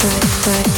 bye, bye.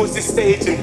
on stage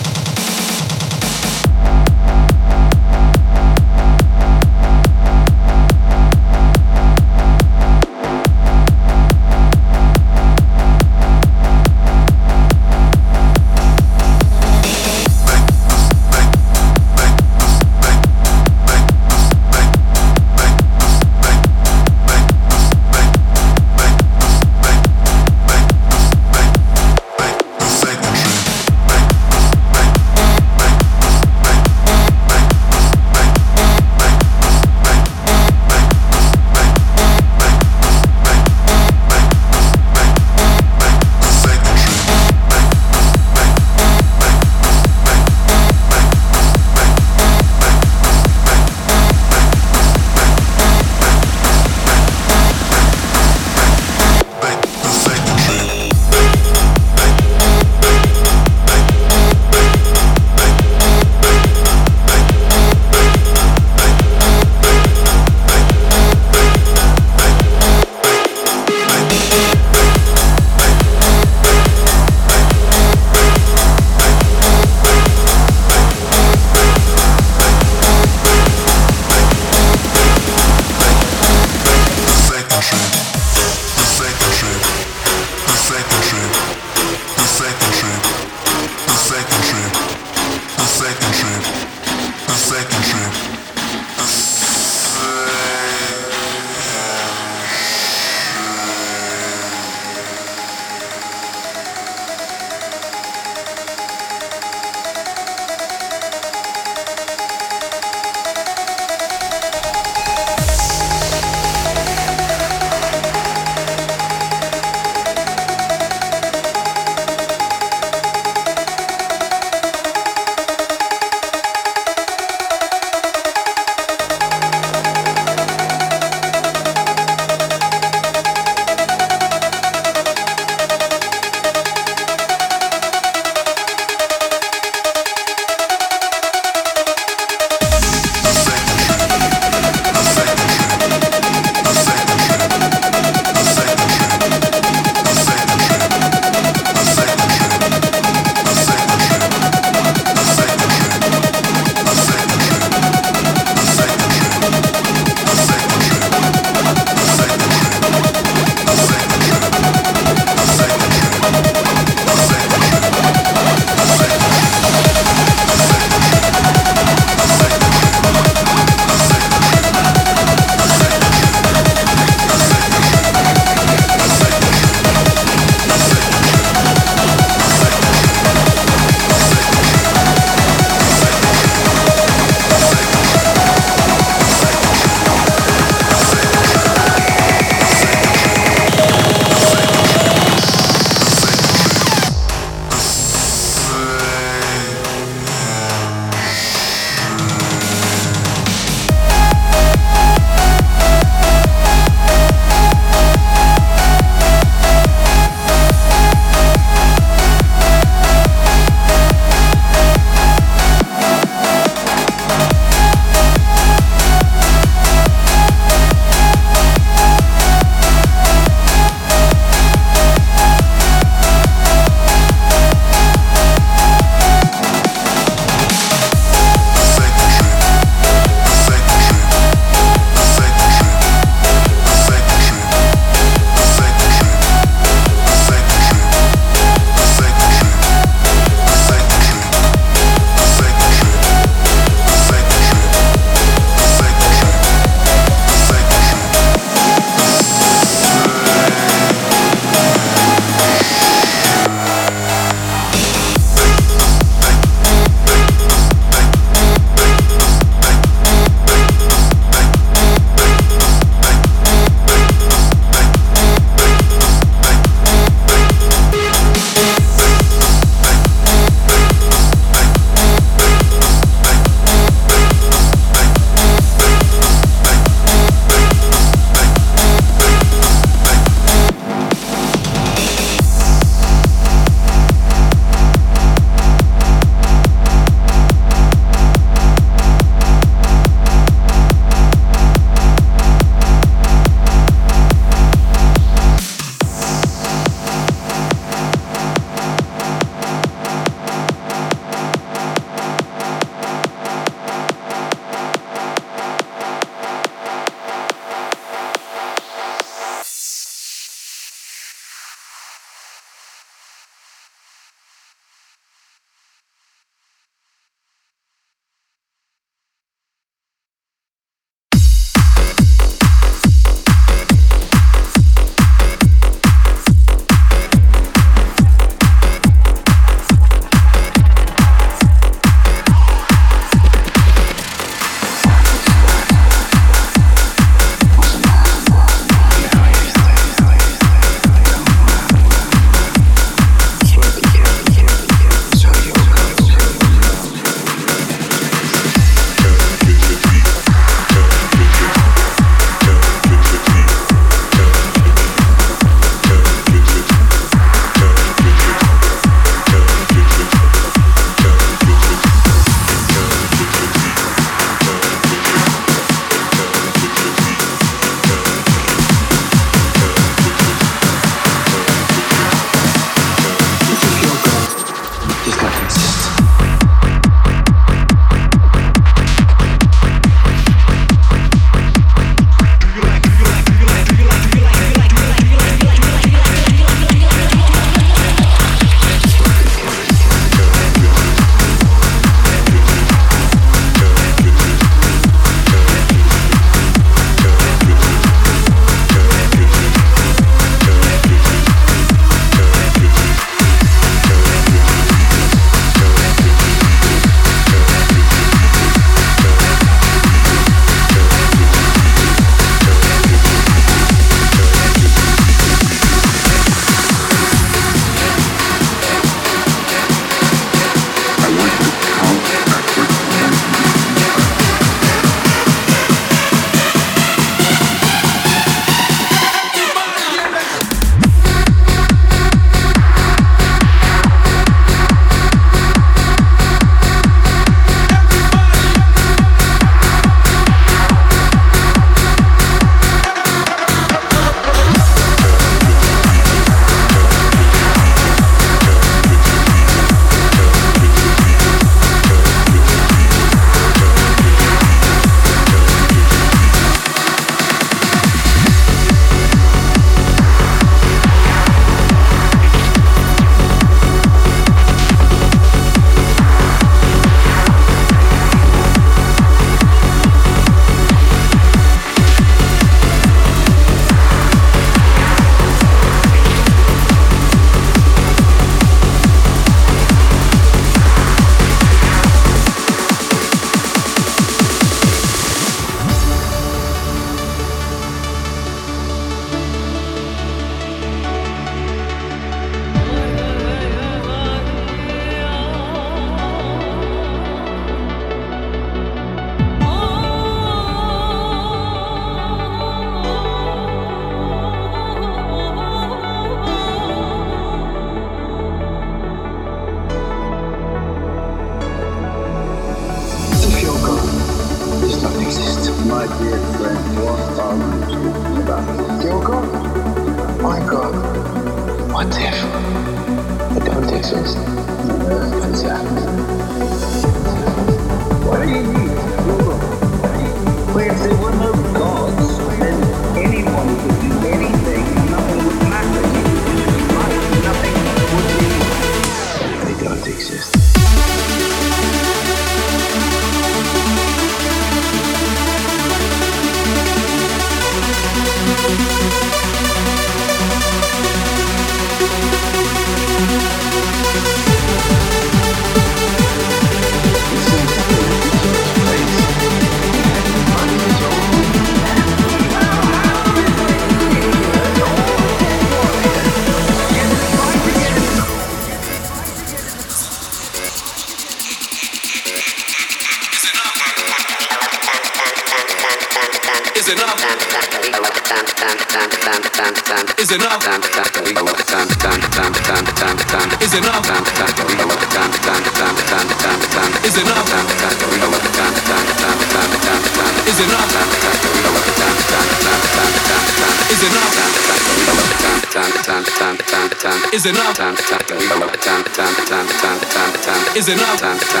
Is enough?